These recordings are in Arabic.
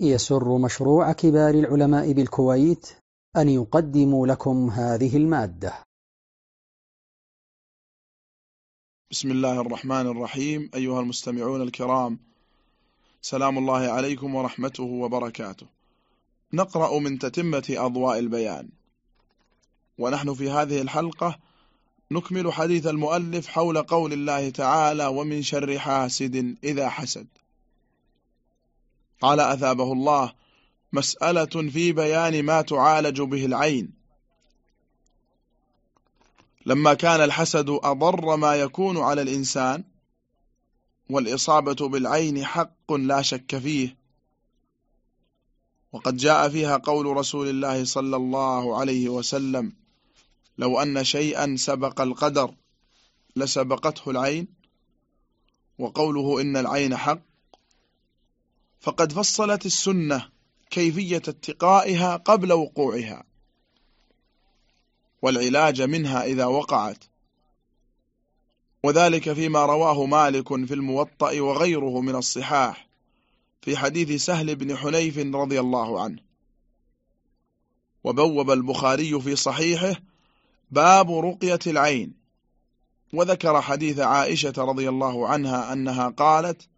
يسر مشروع كبار العلماء بالكويت أن يقدم لكم هذه المادة. بسم الله الرحمن الرحيم. أيها المستمعون الكرام سلام الله عليكم ورحمته وبركاته. نقرأ من تتمة أضواء البيان. ونحن في هذه الحلقة نكمل حديث المؤلف حول قول الله تعالى ومن شر حاسد إذا حسد. قال أثابه الله مسألة في بيان ما تعالج به العين. لما كان الحسد أضر ما يكون على الإنسان والإصابة بالعين حق لا شك فيه. وقد جاء فيها قول رسول الله صلى الله عليه وسلم لو أن شيئا سبق القدر لسبقته العين وقوله إن العين حق فقد فصلت السنة كيفية اتقائها قبل وقوعها والعلاج منها إذا وقعت وذلك فيما رواه مالك في الموطأ وغيره من الصحاح في حديث سهل بن حنيف رضي الله عنه. وبوب البخاري في صحيحه باب رقية العين وذكر حديث عائشة رضي الله عنها أنها قالت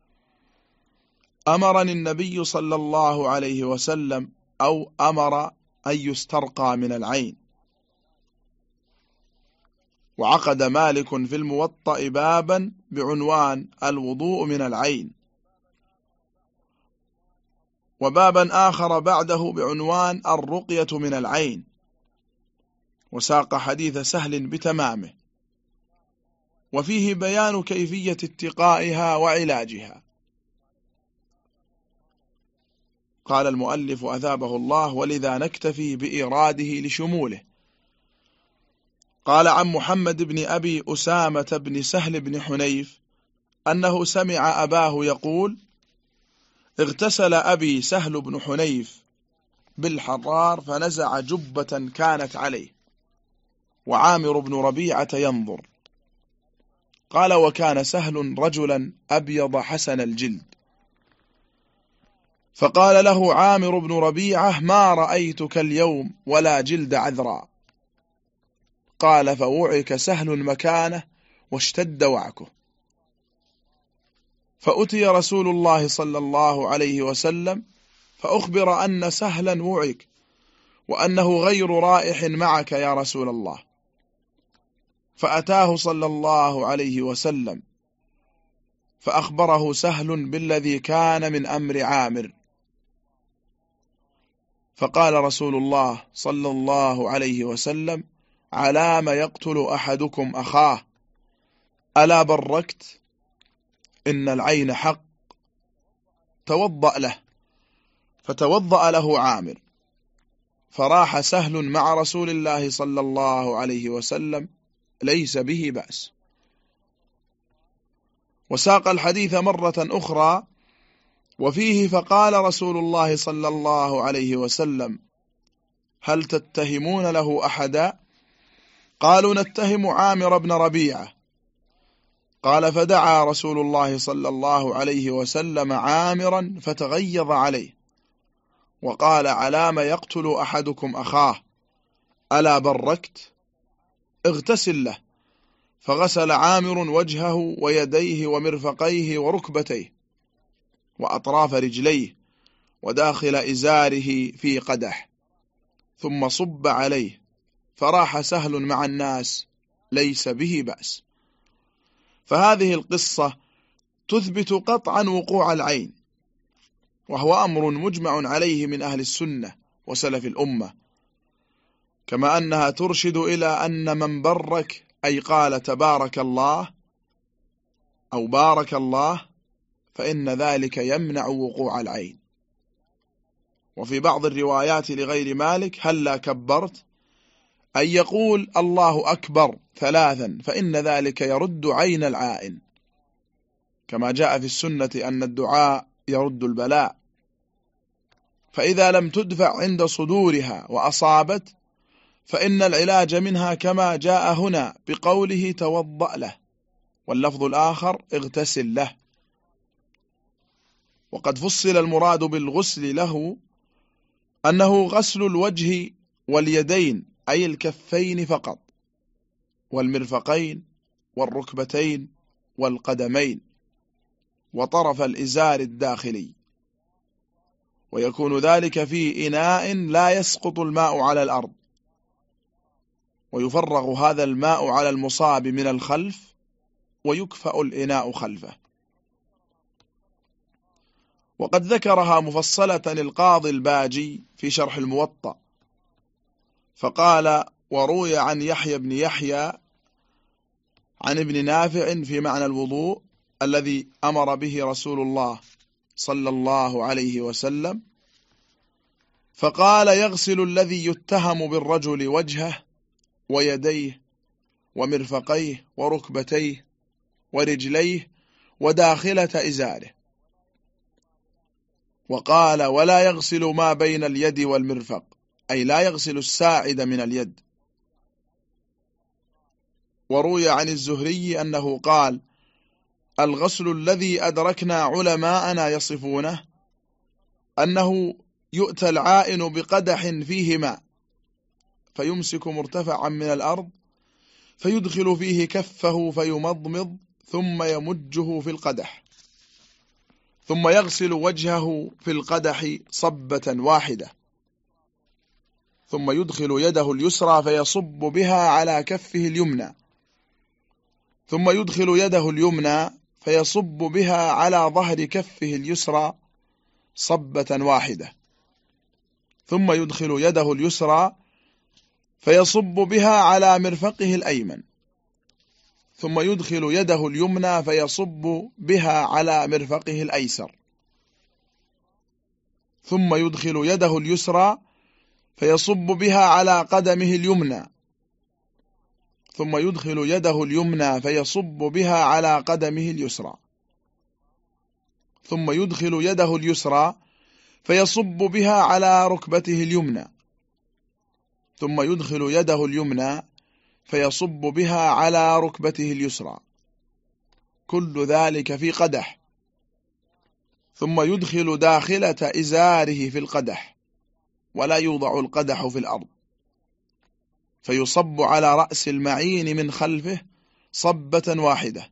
أمرني النبي صلى الله عليه وسلم أو أمر أن يسترقى من العين. وعقد مالك في الموطأ بابا بعنوان الوضوء من العين. وبابا آخر بعده بعنوان الرقية من العين. وساق حديث سهل بتمامه. وفيه بيان كيفية اتقائها وعلاجها. قال المؤلف أثابه الله ولذا نكتفي بإراده لشموله. قال عن محمد بن أبي أسامة بن سهل بن حنيف أنه سمع أباه يقول اغتسل أبي سهل بن حنيف بالحرار فنزع جبة كانت عليه وعامر بن ربيعة ينظر. قال وكان سهل رجلا أبيض حسن الجلد. فقال له عامر بن ربيعة ما رأيتك اليوم ولا جلد عذرا. قال فوعك سهل مكانه واشتد وعكه. فأتي رسول الله صلى الله عليه وسلم فأخبر أن سهلا وعك وأنه غير رائح معك يا رسول الله. فأتاه صلى الله عليه وسلم فأخبره سهل بالذي كان من أمر عامر. فقال رسول الله صلى الله عليه وسلم علام يقتل أحدكم أخاه؟ ألا بركت؟ إن العين حق. توضأ له فتوضأ له عامر فراح سهل مع رسول الله صلى الله عليه وسلم ليس به بأس. وساق الحديث مرة أخرى وفيه فقال رسول الله صلى الله عليه وسلم هل تتهمون له أحدا؟ قالوا نتهم عامر بن ربيعة. قال فدعا رسول الله صلى الله عليه وسلم عامرا فتغيظ عليه وقال علام يقتل أحدكم أخاه؟ ألا بركت؟ اغتسل له. فغسل عامر وجهه ويديه ومرفقيه وركبتيه. وأطراف رجليه وداخل إزاره في قدح ثم صب عليه فراح سهل مع الناس ليس به بأس. فهذه القصة تثبت قطعا وقوع العين وهو أمر مجمع عليه من أهل السنة وسلف الأمة كما أنها ترشد إلى أن من برك أي قال تبارك الله أو بارك الله فإن ذلك يمنع وقوع العين. وفي بعض الروايات لغير مالك هل لا كبرت؟ أن يقول الله أكبر ثلاثا فإن ذلك يرد عين العائن. كما جاء في السنة أن الدعاء يرد البلاء. فإذا لم تدفع عند صدورها وأصابت فإن العلاج منها كما جاء هنا بقوله توضأ له. واللفظ الآخر اغتسل له. وقد فصل المراد بالغسل له أنه غسل الوجه واليدين أي الكفين فقط والمرفقين والركبتين والقدمين وطرف الإزار الداخلي. ويكون ذلك في إناء لا يسقط الماء على الأرض. ويفرغ هذا الماء على المصاب من الخلف ويكفأ الإناء خلفه. وقد ذكرها مفصلة القاضي الباجي في شرح الموطأ. فقال وروي عن يحيى بن يحيى عن ابن نافع في معنى الوضوء الذي أمر به رسول الله صلى الله عليه وسلم. فقال يغسل الذي يتهم بالرجل وجهه ويديه ومرفقيه وركبتيه ورجليه وداخلة إزاره. وقال ولا يغسل ما بين اليد والمرفق أي لا يغسل الساعد من اليد. وروي عن الزهري أنه قال الغسل الذي أدركنا علماءنا يصفونه أنه يؤتى العائن بقدح فيه ماء فيمسك مرتفعا من الأرض فيدخل فيه كفه فيمضمض ثم يمجه في القدح. ثم يغسل وجهه في القدح صبة واحدة. ثم يدخل يده اليسرى فيصب بها على كفه اليمنى. ثم يدخل يده اليمنى فيصب بها على ظهر كفه اليسرى صبة واحدة. ثم يدخل يده اليسرى فيصب بها على مرفقه الأيمن. ثم يدخل يده اليمنى فيصب بها على مرفقه الأيسر. ثم يدخل يده اليسرى فيصب بها على قدمه اليمنى. ثم يدخل يده اليمنى فيصب بها على قدمه اليسرى. ثم يدخل يده اليسرى فيصب بها على ركبته اليمنى. ثم يدخل يده اليمنى فيصب بها على ركبته اليسرى. كل ذلك في قدح. ثم يدخل داخلة إزاره في القدح ولا يوضع القدح في الأرض. فيصب على رأس المعين من خلفه صبة واحدة.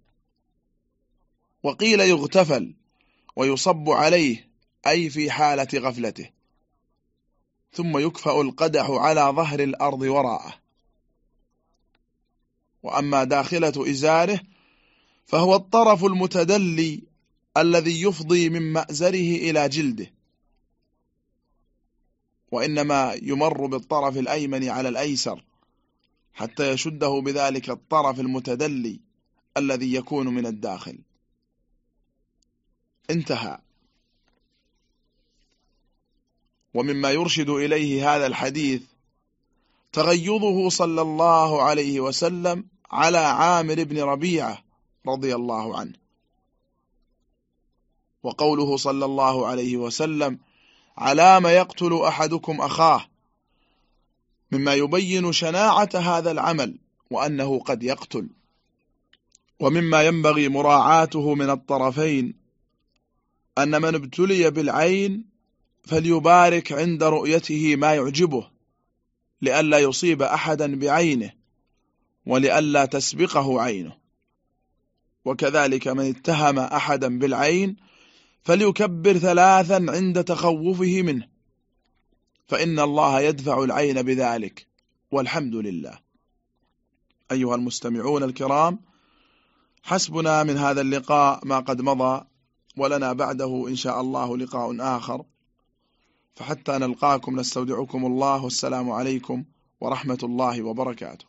وقيل يغتفل ويصب عليه أي في حالة غفلته. ثم يكفأ القدح على ظهر الأرض وراءه. وأما داخلة إزاره فهو الطرف المتدلي الذي يفضي من مأزره إلى جلده. وإنما يمر بالطرف الأيمن على الأيسر حتى يشده بذلك الطرف المتدلي الذي يكون من الداخل. انتهى. ومما يرشد إليه هذا الحديث تغيظه صلى الله عليه وسلم على عامر بن ربيعة رضي الله عنه. وقوله صلى الله عليه وسلم على ما يقتل أحدكم أخاه. مما يبين شناعة هذا العمل وأنه قد يقتل. ومما ينبغي مراعاته من الطرفين أن من ابتلي بالعين فليبارك عند رؤيته ما يعجبه لئلا يصيب أحدا بعينه. ولئلا تسبقه عينه. وكذلك من اتهم أحدا بالعين فليكبر ثلاثا عند تخوفه منه. فإن الله يدفع العين بذلك والحمد لله. أيها المستمعون الكرام حسبنا من هذا اللقاء ما قد مضى ولنا بعده إن شاء الله لقاء آخر. فحتى نلقاكم نستودعكم الله والسلام عليكم ورحمة الله وبركاته.